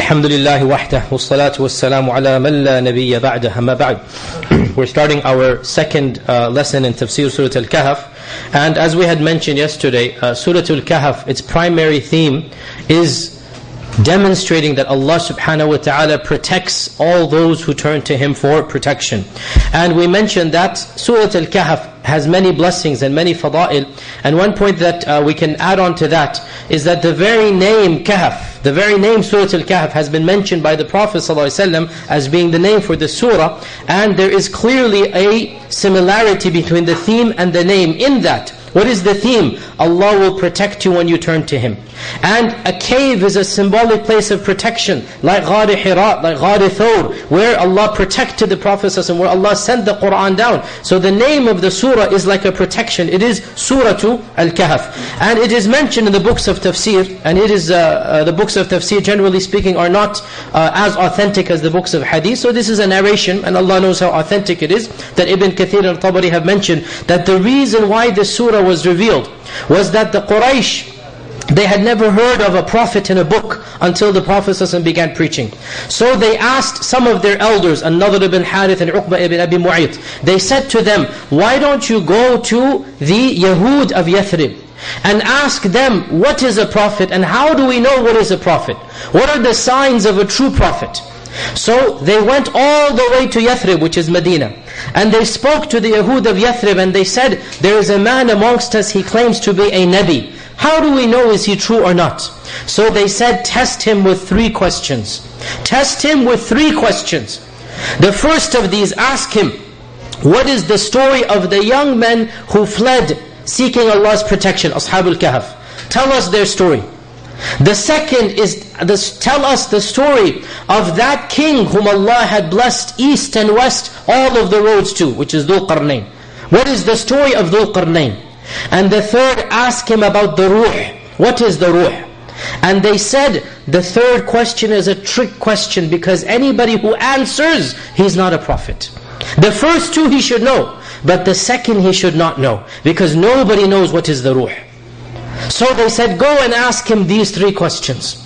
الحمد لله وحده والصلاة والسلام على من لا نبي بعده أما بعد We're starting our second uh, lesson in Tafsir Surah Al-Kahf and as we had mentioned yesterday uh, Surah Al-Kahf its primary theme is demonstrating that Allah subhanahu wa ta'ala protects all those who turn to Him for protection. And we mentioned that Surah Al-Kahf has many blessings and many fada'il. And one point that uh, we can add on to that is that the very name Kahf, the very name Surah Al-Kahf has been mentioned by the Prophet ﷺ as being the name for the surah. And there is clearly a similarity between the theme and the name in that. What is the theme? Allah will protect you when you turn to Him. And a cave is a symbolic place of protection, like Ghar Hira, like Ghar Thawr, where Allah protected the Prophet ﷺ, where Allah sent the Qur'an down. So the name of the surah is like a protection. It is Surah Al-Kahf. And it is mentioned in the books of tafsir, and it is, uh, uh, the books of tafsir generally speaking are not uh, as authentic as the books of hadith. So this is a narration, and Allah knows how authentic it is, that Ibn Kathir and Tabari have mentioned, that the reason why this surah was revealed was that the Quraysh, they had never heard of a prophet in a book until the Prophet ﷺ began preaching. So they asked some of their elders, An-Nadr ibn Harith and Uqba ibn Abi Mu'ayt, they said to them, why don't you go to the Yahud of Yathrib? and ask them what is a prophet and how do we know what is a prophet? What are the signs of a true prophet? So they went all the way to Yathrib, which is Medina. And they spoke to the Yahud of Yathrib and they said, there is a man amongst us, he claims to be a Nabi. How do we know is he true or not? So they said, test him with three questions. Test him with three questions. The first of these, ask him, what is the story of the young men who fled seeking Allah's protection, Ashabul Kahf? Tell us their story. The second is, this, tell us the story of that king whom Allah had blessed east and west, all of the roads to, which is Dhul Qarnayn. What is the story of Dhul Qarnayn? And the third, ask him about the ruh. What is the ruh? And they said, the third question is a trick question because anybody who answers, he's not a prophet. The first two he should know, but the second he should not know because nobody knows what is the ruh. So they said, go and ask him these three questions.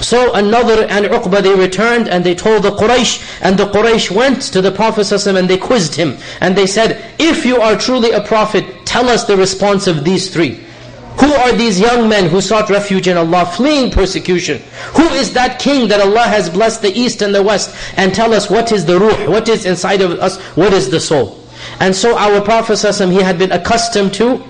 So An-Nadr and Uqba they returned and they told the Quraysh and the Quraysh went to the Prophet ﷺ and they quizzed him. And they said if you are truly a prophet tell us the response of these three. Who are these young men who sought refuge in Allah fleeing persecution? Who is that king that Allah has blessed the east and the west? And tell us what is the ruh? What is inside of us? What is the soul? And so our Prophet ﷺ he had been accustomed to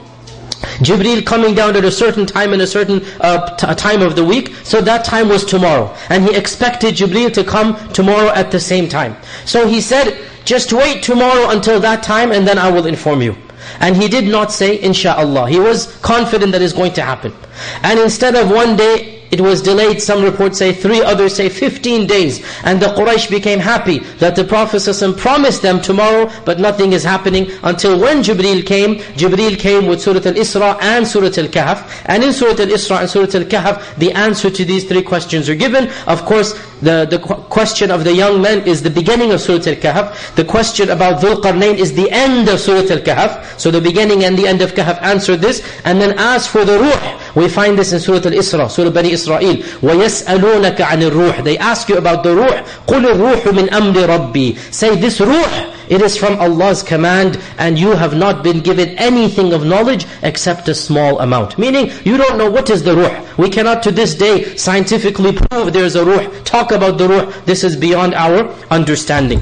Jibreel coming down at a certain time in a certain uh, time of the week. So that time was tomorrow. And he expected Jibreel to come tomorrow at the same time. So he said, just wait tomorrow until that time and then I will inform you. And he did not say, inshaAllah. He was confident that it's going to happen. And instead of one day, it was delayed, some reports say three, others say 15 days. And the Quraysh became happy that the Prophet ﷺ promised them tomorrow, but nothing is happening until when Jibreel came. Jibreel came with Surah Al-Isra and Surah Al-Kahf. And in Surah Al-Isra and Surah Al-Kahf, the answer to these three questions are given. Of course, the, the question of the young men is the beginning of Surah Al-Kahf. The question about Dhul Qarnayn is the end of Surah Al-Kahf. So the beginning and the end of Kahf answer this. And then as for the Ruh, we find this in Surah Al-Isra, Surah Bani Israel. وَيَسْأَلُونَكَ عَنِ الرُّوحِ They ask you about the Ruh. قُلِ الرُّوحُ مِنْ أَمْرِ رَبِّي Say this Ruh, it is from Allah's command and you have not been given anything of knowledge except a small amount. Meaning, you don't know what is the Ruh. We cannot to this day scientifically prove there is a Ruh. Talk about the Ruh. This is beyond our understanding.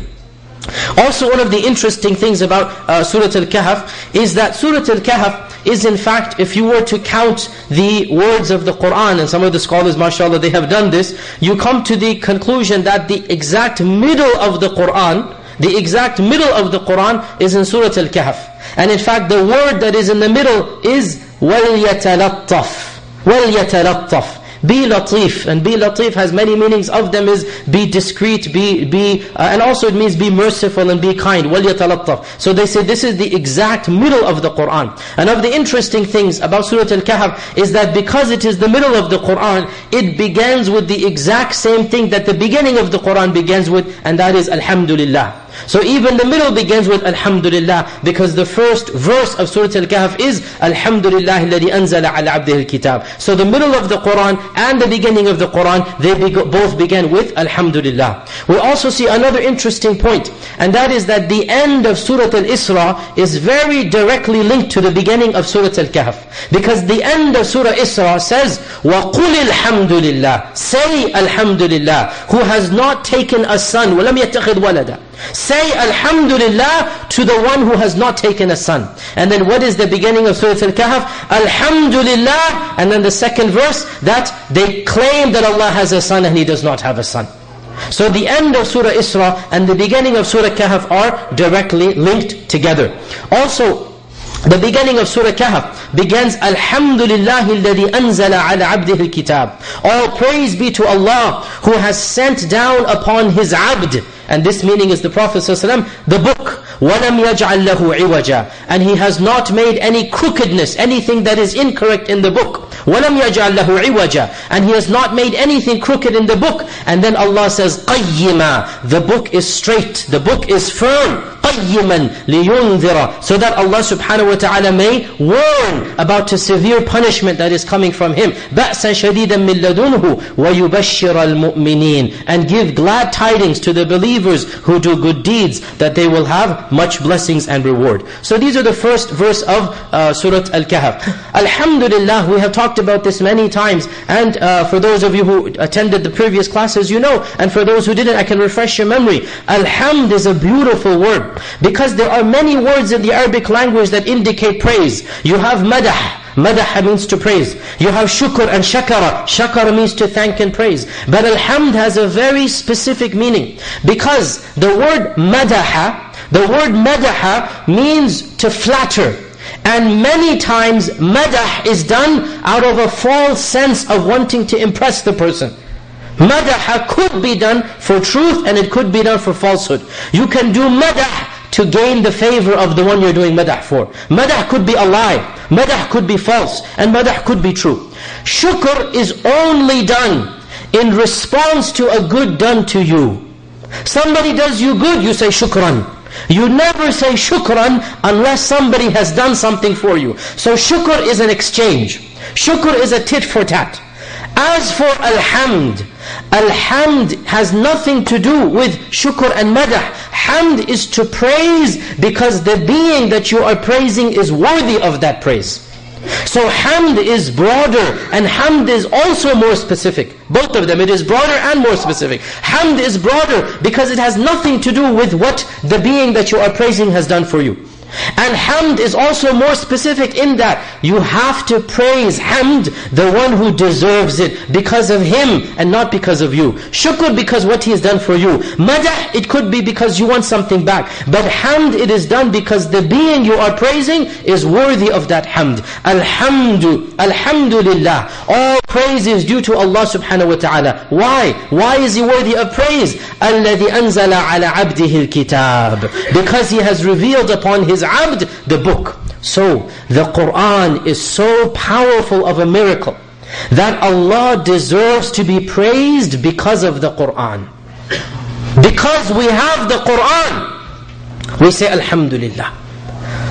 Also one of the interesting things about uh, Surah Al-Kahf is that Surah Al-Kahf is in fact, if you were to count the words of the Qur'an, and some of the scholars, mashallah, they have done this, you come to the conclusion that the exact middle of the Qur'an, the exact middle of the Qur'an is in Surah Al-Kahf. And in fact, the word that is in the middle is وَلْيَتَلَطَّفْ وَلْيَتَلَطَّفْ be latif, and be latif has many meanings. Of them is be discreet, be, be uh, and also it means be merciful and be kind. وَلْيَتَلَطَّفْ So they say this is the exact middle of the Qur'an. And of the interesting things about Surah Al-Kahf is that because it is the middle of the Qur'an, it begins with the exact same thing that the beginning of the Qur'an begins with, and that is Alhamdulillah. So even the middle begins with Alhamdulillah because the first verse of Surah Al-Kahf is Alhamdulillah الذي أنزل على عبده الكتاب. So the middle of the Qur'an and the beginning of the Qur'an, they both begin with Alhamdulillah. We also see another interesting point, and that is that the end of Surah Al-Isra is very directly linked to the beginning of Surah Al-Kahf. Because the end of Surah Isra says, وَقُلِ الْحَمْدُ لِلَّهِ Say Alhamdulillah, who has not taken a son, وَلَمْ يَتَّخِذْ وَلَدًا Say Alhamdulillah to the one who has not taken a son. And then what is the beginning of Surah Al-Kahf? Alhamdulillah. And then the second verse, that they claim that Allah has a son and He does not have a son. So the end of Surah Isra and the beginning of Surah Kahf are directly linked together. Also, the beginning of Surah Kahf begins Alhamdulillah alladhi anzala ala abdihi kitab All praise be to Allah who has sent down upon His abd and this meaning is the Prophet ﷺ, the book, وَلَمْ يَجْعَلْ لَهُ عِوَجًا And he has not made any crookedness, anything that is incorrect in the book. وَلَمْ يَجْعَلْ لَهُ عِوَجًا And he has not made anything crooked in the book. And then Allah says, قَيِّمًا The book is straight, the book is firm. قَيِّمًا لِيُنذِرَ So that Allah subhanahu wa ta'ala may warn about a severe punishment that is coming from Him. بَأْسًا شَدِيدًا مِنْ لَدُنْهُ وَيُبَشِّرَ الْمُؤْمِنِينَ And give glad tidings to the believers who do good deeds, that they will have much blessings and reward. So these are the first verse of uh, Surah Al-Kahf. Alhamdulillah, we have talked about this many times. And uh, for those of you who attended the previous classes, you know. And for those who didn't, I can refresh your memory. Alhamd is a beautiful word. Because there are many words in the Arabic language that indicate praise. You have madah. Madah means to praise. You have shukr and shakara. Shakara means to thank and praise. But alhamd has a very specific meaning. Because the word madaha, the word madaha means to flatter. And many times madah is done out of a false sense of wanting to impress the person. Madah could be done for truth and it could be done for falsehood. You can do madah to gain the favor of the one you're doing madah for. Madah could be a lie. Madah could be false. And madah could be true. Shukr is only done in response to a good done to you. Somebody does you good, you say shukran. You never say shukran unless somebody has done something for you. So shukr is an exchange. Shukr is a tit for tat. As for alhamd, Alhamd has nothing to do with shukr and madah. Hamd is to praise because the being that you are praising is worthy of that praise. So hamd is broader and hamd is also more specific. Both of them, it is broader and more specific. Hamd is broader because it has nothing to do with what the being that you are praising has done for you. And hamd is also more specific in that you have to praise hamd, the one who deserves it, because of him and not because of you. Shukr because what he has done for you. Madah, it could be because you want something back. But hamd, it is done because the being you are praising is worthy of that hamd. Alhamdu, alhamdulillah. All praise is due to Allah subhanahu wa ta'ala. Why? Why is he worthy of praise? الَّذِي أَنزَلَ عَلَى عَبْدِهِ الْكِتَابِ Because he has revealed upon his abd, the book. So, the Qur'an is so powerful of a miracle that Allah deserves to be praised because of the Qur'an. Because we have the Qur'an, we say Alhamdulillah.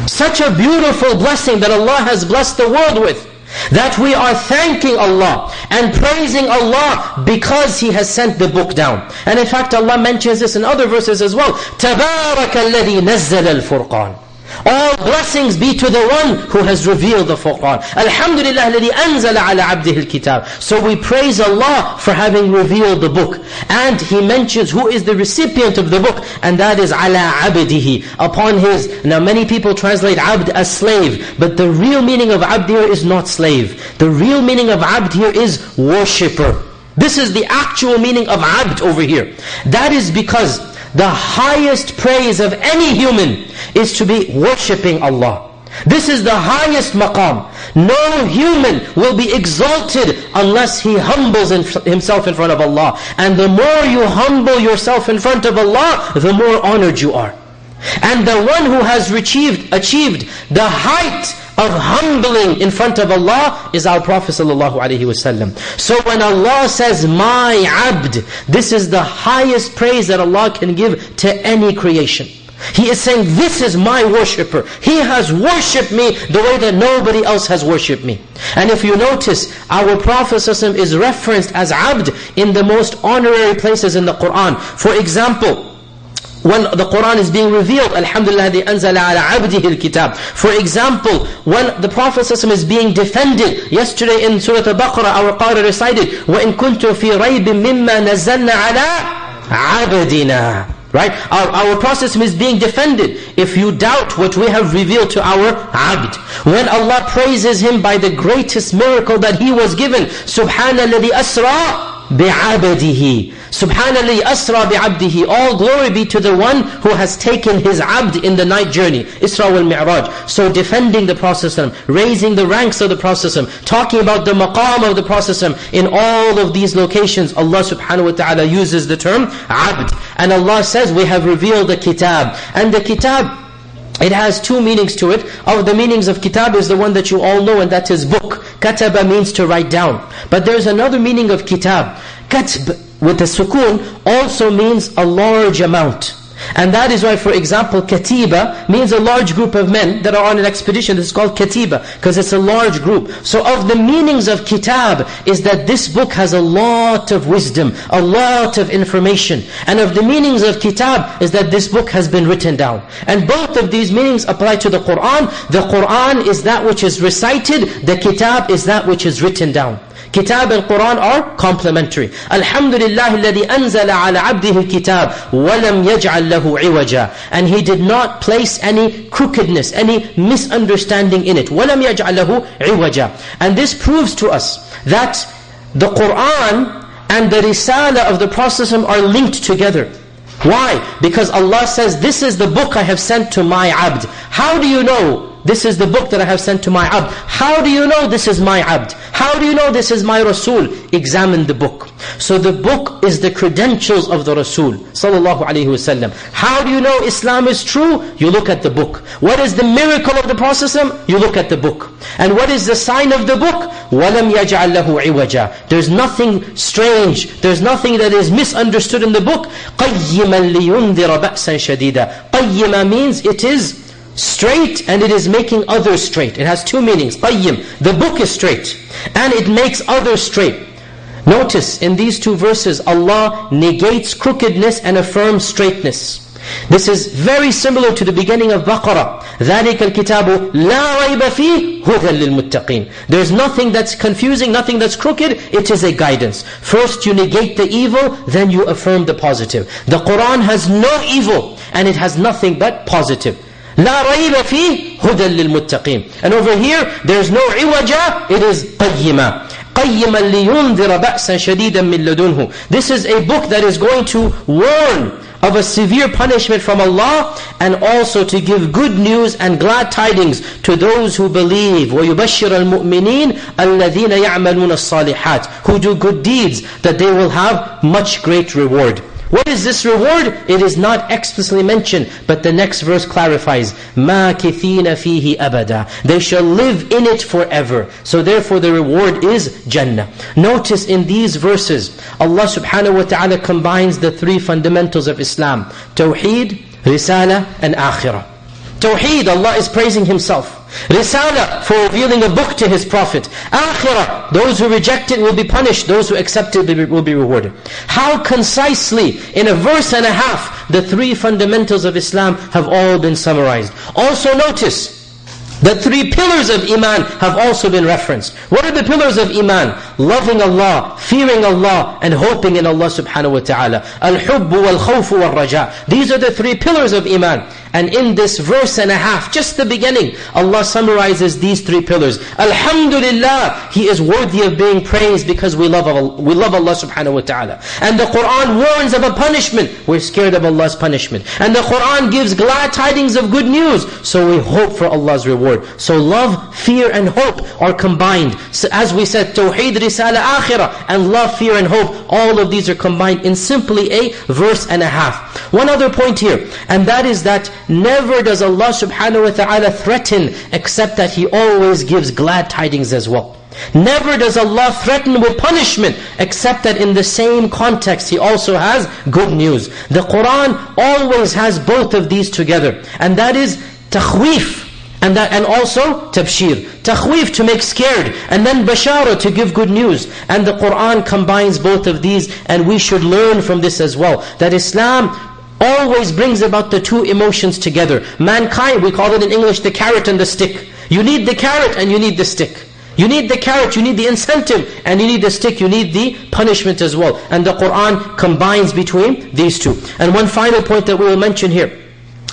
Such a beautiful blessing that Allah has blessed the world with. That we are thanking Allah and praising Allah because He has sent the book down. And in fact Allah mentions this in other verses as well. تَبَارَكَ الَّذِي نَزَّلَ الْفُرْقَانِ all blessings be to the one who has revealed the Qur'an. Alhamdulillah alladhi ala abdihi al-kitab. So we praise Allah for having revealed the book. And He mentions who is the recipient of the book. And that is ala abdihi. Upon His. Now many people translate abd as slave. But the real meaning of abdir here is not slave. The real meaning of abd here is worshipper. This is the actual meaning of abd over here. That is because the highest praise of any human is to be worshipping Allah. This is the highest maqam. No human will be exalted unless he humbles himself in front of Allah. And the more you humble yourself in front of Allah, the more honored you are. And the one who has achieved, achieved the height of humbling in front of Allah is our Prophet ﷺ. So when Allah says, my abd, this is the highest praise that Allah can give to any creation. He is saying, this is my worshipper. He has worshipped me the way that nobody else has worshipped me. And if you notice, our Prophet ﷺ is referenced as abd in the most honorary places in the Qur'an. For example, when the Qur'an is being revealed, Alhamdulillah, the anzala ala abdihi al-kitab. For example, when the Prophet ﷺ is being defended, yesterday in Surah Al-Baqarah, our Qari recited, وَإِن كُنْتُ فِي رَيْبٍ مِمَّا نَزَّلْنَا عَلَىٰ عَبْدِنَا Right? Our, our process is being defended. If you doubt what we have revealed to our abd. When Allah praises him by the greatest miracle that he was given, سُبْحَانَ الَّذِي أَسْرَى بِعَبَدِهِ Subhanallah asra bi'abdihi. All glory be to the one who has taken his abd in the night journey. Isra wal Mi'raj. So defending the Prophet raising the ranks of the Prophet talking about the maqam of the Prophet in all of these locations, Allah subhanahu wa ta'ala uses the term abd. And Allah says, we have revealed the kitab. And the kitab, it has two meanings to it. Of the meanings of kitab is the one that you all know and that is book. Kataba means to write down. But there's another meaning of kitab. Katb with the sukoon also means a large amount. And that is why, for example, katiba means a large group of men that are on an expedition. This is called katiba, because it's a large group. So of the meanings of kitab is that this book has a lot of wisdom, a lot of information. And of the meanings of kitab is that this book has been written down. And both of these meanings apply to the Qur'an. The Qur'an is that which is recited, the kitab is that which is written down. Kitab and Quran are complementary. Alhamdulillah alladhi anzala ala abdihi kitab walam yaj'al. And he did not place any crookedness, any misunderstanding in it. Yaj'al. And this proves to us that the Quran and the Risala of the Prophet are linked together. Why? Because Allah says, this is the book I have sent to my abd. How do you know this is the book that I have sent to my abd. How do you know this is my abd? How do you know this is my Rasul? Examine the book. So the book is the credentials of the Rasul. Sallallahu alayhi wasallam. How do you know Islam is true? You look at the book. What is the miracle of the Prophet You look at the book. And what is the sign of the book? وَلَمْ يَجْعَلْ لَهُ عِوَجًا There's nothing strange. There's nothing that is misunderstood in the book. قَيِّمًا لِيُنذِرَ بَأْسًا شَدِيدًا قَيِّمًا means it is straight and it is making others straight. It has two meanings. Qayyim, the book is straight and it makes others straight. Notice in these two verses Allah negates crookedness and affirms straightness. This is very similar to the beginning of Baqarah. ذَلِكَ الْكِتَابُ لَا رَيْبَ فِيهِ هُدًى لِلْمُتَّقِينَ There's nothing that's confusing, nothing that's crooked, it is a guidance. First you negate the evil, then you affirm the positive. The Qur'an has no evil, and it has nothing but positive. لا ريب فيه هدى للمتقين and over here there's no عوجة it is قيمة قيما لينذر بأسا شديدا من لدنه this is a book that is going to warn of a severe punishment from Allah and also to give good news and glad tidings to those who believe وَيُبَشِّرَ الْمُؤْمِنِينَ الَّذِينَ يَعْمَلُونَ الصَّالِحَاتِ who do good deeds that they will have much great reward what is this reward? It is not explicitly mentioned, but the next verse clarifies, مَاكِثِينَ فِيهِ أَبَدًا They shall live in it forever. So therefore the reward is Jannah. Notice in these verses, Allah subhanahu wa ta'ala combines the three fundamentals of Islam. Tawheed, Risala, and Akhirah. Tawheed, Allah is praising Himself. Risala, for revealing a book to His Prophet. Akhirah, those who reject it will be punished. Those who accept it will be rewarded. How concisely, in a verse and a half, the three fundamentals of Islam have all been summarized. Also notice, the three pillars of Iman have also been referenced. What are the pillars of Iman? Loving Allah, fearing Allah, and hoping in Allah subhanahu wa ta'ala. Al-Hubb wal-Khawf wal-Raja. These are the three pillars of Iman. And in this verse and a half, just the beginning, Allah summarizes these three pillars. Alhamdulillah, He is worthy of being praised because we love Allah, we love Allah subhanahu wa ta'ala. And the Qur'an warns of a punishment. We're scared of Allah's punishment. And the Qur'an gives glad tidings of good news. So we hope for Allah's reward. So love, fear and hope are combined. So as we said, Tawheed, Risala, Akhirah. And love, fear and hope, all of these are combined in simply a verse and a half. One other point here, and that is that never does Allah subhanahu wa ta'ala threaten except that He always gives glad tidings as well. Never does Allah threaten with punishment except that in the same context He also has good news. The Qur'an always has both of these together. And that is takhweef. And, that, and also tabshir. Takhweef to make scared. And then bashara to give good news. And the Qur'an combines both of these. And we should learn from this as well. That Islam always brings about the two emotions together. Mankind, we call it in English the carrot and the stick. You need the carrot and you need the stick. You need the carrot, you need the incentive, and you need the stick, you need the punishment as well. And the Qur'an combines between these two. And one final point that we will mention here,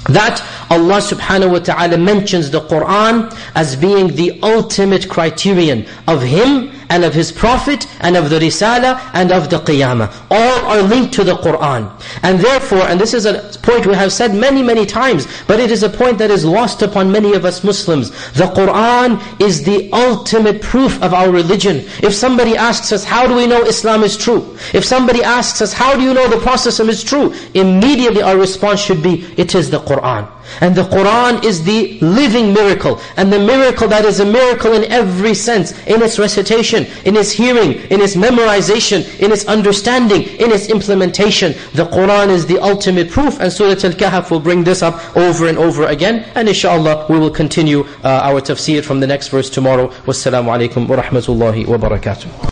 that Allah subhanahu wa ta'ala mentions the Qur'an as being the ultimate criterion of Him and of His Prophet and of the Risala and of the Qiyamah. All are linked to the Qur'an. And therefore, and this is a point we have said many, many times, but it is a point that is lost upon many of us Muslims. The Qur'an is the ultimate proof of our religion. If somebody asks us, how do we know Islam is true? If somebody asks us, how do you know the Prophet is true? Immediately our response should be, it is the Qur'an. And the Qur'an is the living miracle. And the miracle that is a miracle in every sense. In its recitation, in its hearing, in its memorization, in its understanding, in its implementation. The Qur'an is the ultimate proof. And Surah Al-Kahf will bring this up over and over again. And inshallah, we will continue uh, our tafsir from the next verse tomorrow. Wassalamu alaikum wa rahmatullahi wa barakatuh.